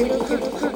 lo